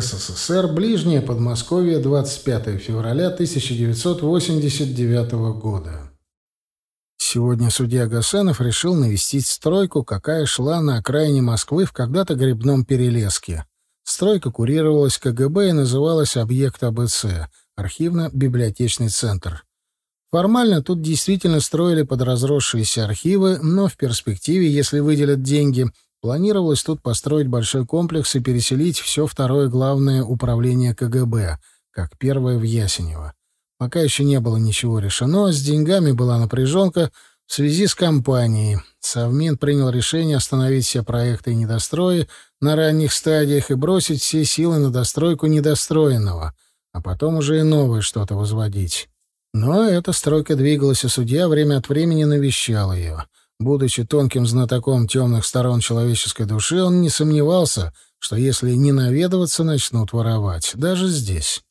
СССР, Ближнее Подмосковье, 25 февраля 1989 года. Сегодня судья Гасанов решил навестить стройку, какая шла на окраине Москвы в когда-то грибном перелеске. Стройка курировалась КГБ и называлась «Объект АБЦ» — архивно-библиотечный центр. Формально тут действительно строили под разросшиеся архивы, но в перспективе, если выделят деньги — Планировалось тут построить большой комплекс и переселить все второе главное управление КГБ, как первое в Ясенево. Пока еще не было ничего решено, с деньгами была напряженка в связи с кампанией. Совмин принял решение остановить все проекты и недострои на ранних стадиях и бросить все силы на достройку недостроенного, а потом уже и новое что-то возводить. Но эта стройка двигалась, и судья время от времени навещал ее. Будучи тонким знатоком темных сторон человеческой души, он не сомневался, что если не наведываться, начнут воровать. Даже здесь.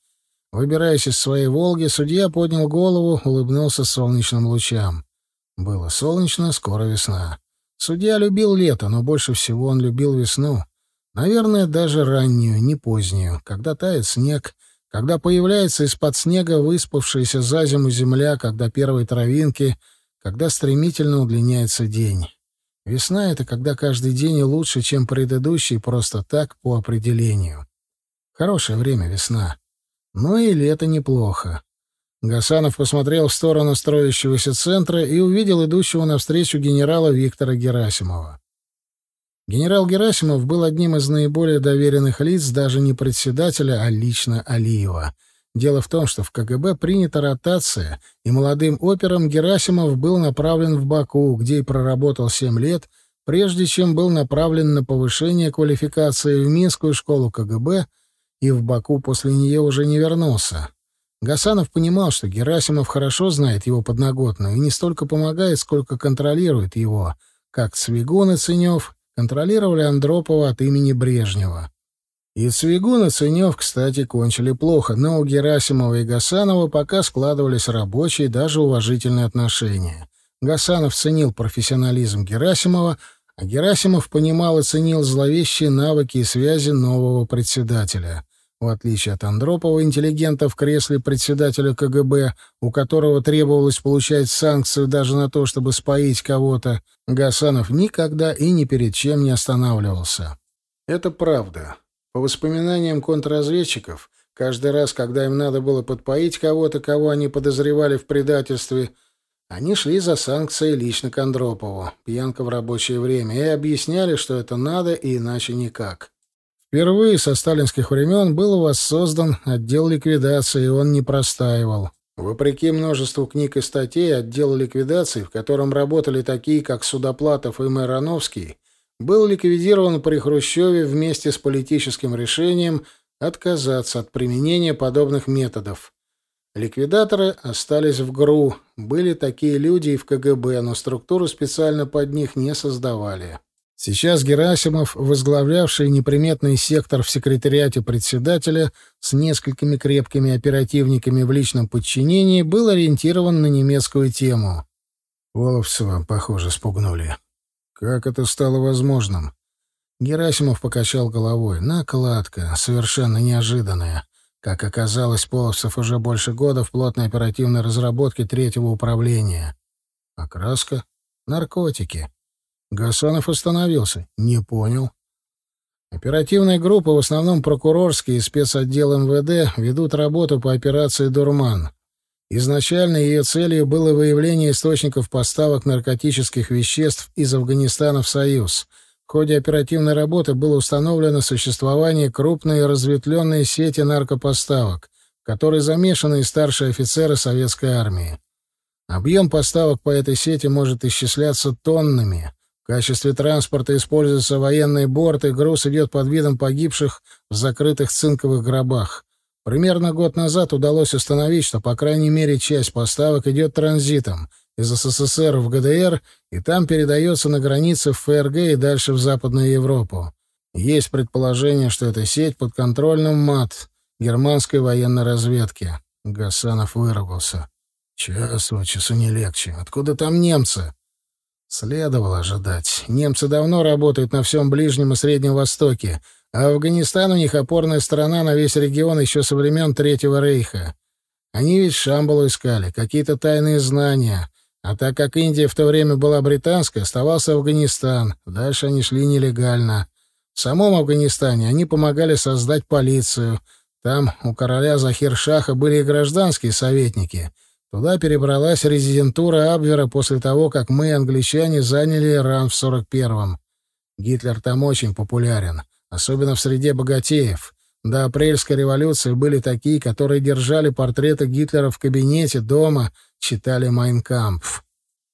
Выбираясь из своей «Волги», судья поднял голову, улыбнулся солнечным лучам. Было солнечно, скоро весна. Судья любил лето, но больше всего он любил весну. Наверное, даже раннюю, не позднюю, когда тает снег, когда появляется из-под снега выспавшаяся за зиму земля, когда первые травинки — когда стремительно удлиняется день. Весна — это когда каждый день лучше, чем предыдущий, просто так, по определению. Хорошее время весна. Но и лето неплохо. Гасанов посмотрел в сторону строящегося центра и увидел идущего навстречу генерала Виктора Герасимова. Генерал Герасимов был одним из наиболее доверенных лиц даже не председателя, а лично Алиева — Дело в том, что в КГБ принята ротация, и молодым опером Герасимов был направлен в Баку, где и проработал семь лет, прежде чем был направлен на повышение квалификации в Минскую школу КГБ, и в Баку после нее уже не вернулся. Гасанов понимал, что Герасимов хорошо знает его подноготную и не столько помогает, сколько контролирует его, как Цвигун и Ценев контролировали Андропова от имени Брежнева. И Цвигун и Ценев, кстати, кончили плохо, но у Герасимова и Гасанова пока складывались рабочие, даже уважительные отношения. Гасанов ценил профессионализм Герасимова, а Герасимов понимал и ценил зловещие навыки и связи нового председателя. В отличие от Андропова, интеллигента в кресле председателя КГБ, у которого требовалось получать санкцию даже на то, чтобы споить кого-то, Гасанов никогда и ни перед чем не останавливался. Это правда. По воспоминаниям контрразведчиков, каждый раз, когда им надо было подпоить кого-то, кого они подозревали в предательстве, они шли за санкцией лично к Андропову, пьянка в рабочее время, и объясняли, что это надо и иначе никак. Впервые со сталинских времен был воссоздан отдел ликвидации, и он не простаивал. Вопреки множеству книг и статей, отдел ликвидации, в котором работали такие, как Судоплатов и Мироновский, был ликвидирован при Хрущеве вместе с политическим решением отказаться от применения подобных методов. Ликвидаторы остались в ГРУ, были такие люди и в КГБ, но структуру специально под них не создавали. Сейчас Герасимов, возглавлявший неприметный сектор в секретариате председателя с несколькими крепкими оперативниками в личном подчинении, был ориентирован на немецкую тему. Воловцева, похоже, спугнули. Как это стало возможным? Герасимов покачал головой. Накладка, совершенно неожиданная. Как оказалось, Полосов уже больше года в плотной оперативной разработке третьего управления. Окраска? Наркотики. Гасанов остановился. Не понял. Оперативные группы, в основном прокурорские и спецотдел МВД, ведут работу по операции «Дурман». Изначально ее целью было выявление источников поставок наркотических веществ из Афганистана в Союз. В ходе оперативной работы было установлено существование крупной разветвленной сети наркопоставок, в которой замешаны и старшие офицеры советской армии. Объем поставок по этой сети может исчисляться тоннами. В качестве транспорта используются военные борты, груз идет под видом погибших в закрытых цинковых гробах. Примерно год назад удалось установить, что по крайней мере часть поставок идет транзитом из СССР в ГДР и там передается на границе в ФРГ и дальше в Западную Европу. Есть предположение, что эта сеть под контролем МАТ, германской военной разведки. Гасанов выругался. Час от часу не легче. Откуда там немцы? Следовало ожидать. Немцы давно работают на всем Ближнем и Среднем Востоке, А Афганистан у них опорная страна на весь регион еще со времен Третьего Рейха. Они ведь Шамбалу искали, какие-то тайные знания. А так как Индия в то время была британской, оставался Афганистан. Дальше они шли нелегально. В самом Афганистане они помогали создать полицию. Там у короля Захир-Шаха были и гражданские советники. Туда перебралась резидентура Абвера после того, как мы, англичане, заняли Иран в 41-м. Гитлер там очень популярен, особенно в среде богатеев. До апрельской революции были такие, которые держали портреты Гитлера в кабинете, дома, читали «Майнкампф».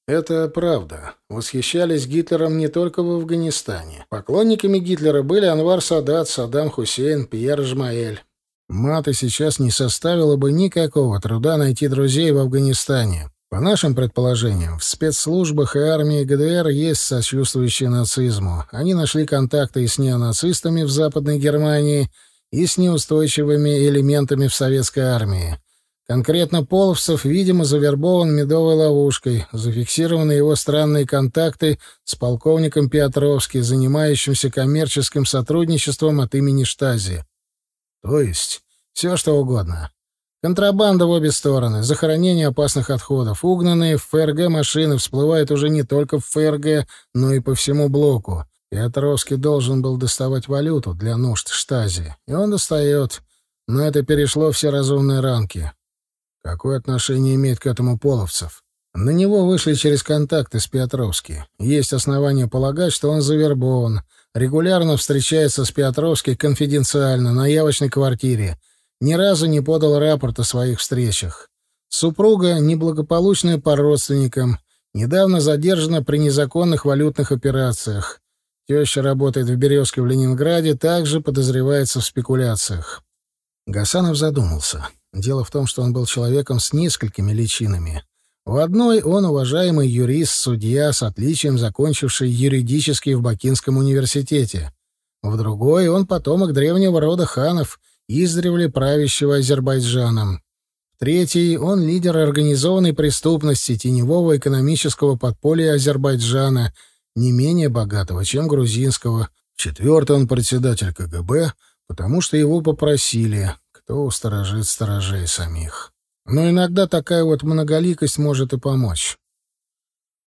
Это правда. Восхищались Гитлером не только в Афганистане. Поклонниками Гитлера были Анвар Садат, Саддам Хусейн, Пьер Жмаэль. Маты сейчас не составило бы никакого труда найти друзей в Афганистане. По нашим предположениям, в спецслужбах и армии ГДР есть сочувствующие нацизму. Они нашли контакты и с неонацистами в Западной Германии, и с неустойчивыми элементами в советской армии. Конкретно Половцев, видимо, завербован медовой ловушкой. Зафиксированы его странные контакты с полковником Петровски, занимающимся коммерческим сотрудничеством от имени Штази. То есть все что угодно. Контрабанда в обе стороны, захоронение опасных отходов, угнанные в ФРГ машины всплывают уже не только в ФРГ, но и по всему блоку. Петровский должен был доставать валюту для нужд штази, и он достает, но это перешло все разумные рамки. Какое отношение имеет к этому Половцев? На него вышли через контакты с Петровски. Есть основания полагать, что он завербован. Регулярно встречается с Петровски конфиденциально на явочной квартире. Ни разу не подал рапорт о своих встречах. Супруга неблагополучная по родственникам. Недавно задержана при незаконных валютных операциях. Теща работает в «Березке» в Ленинграде, также подозревается в спекуляциях. Гасанов задумался. Дело в том, что он был человеком с несколькими личинами. В одной он уважаемый юрист, судья, с отличием закончивший юридический в Бакинском университете. В другой он потомок древнего рода ханов, издревле правящего Азербайджаном. Третий он лидер организованной преступности теневого экономического подполья Азербайджана, не менее богатого, чем грузинского. Четвертый он председатель КГБ, потому что его попросили, кто усторожит сторожей самих. Но иногда такая вот многоликость может и помочь.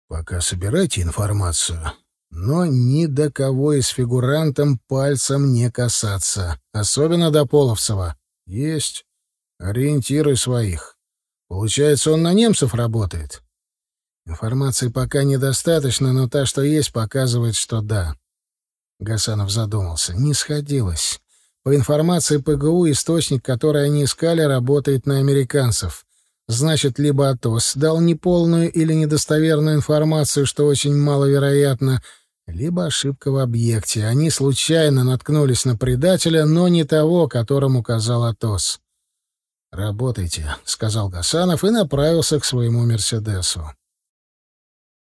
Пока собирайте информацию, но ни до кого из фигурантом пальцем не касаться, особенно до Половцева. Есть. Ориентиры своих. Получается, он на немцев работает? Информации пока недостаточно, но та, что есть, показывает, что да. Гасанов задумался. Не сходилось. По информации ПГУ, источник, который они искали, работает на американцев. Значит, либо Атос дал неполную или недостоверную информацию, что очень маловероятно, либо ошибка в объекте. Они случайно наткнулись на предателя, но не того, которому указал Атос. «Работайте», — сказал Гасанов и направился к своему «Мерседесу».